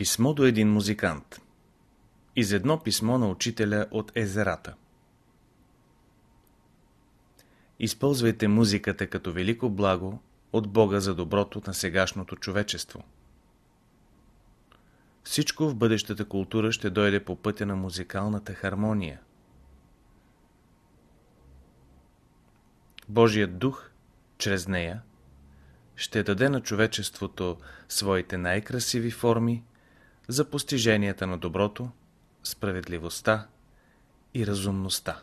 Писмо до един музикант Из едно писмо на учителя от езерата Използвайте музиката като велико благо от Бога за доброто на сегашното човечество. Всичко в бъдещата култура ще дойде по пътя на музикалната хармония. Божият дух, чрез нея, ще даде на човечеството своите най-красиви форми за постиженията на доброто, справедливостта и разумността.